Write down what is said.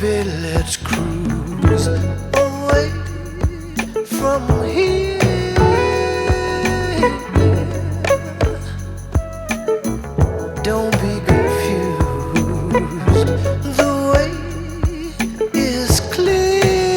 Baby, let's cruise away from here. Don't be confused. The way is clear.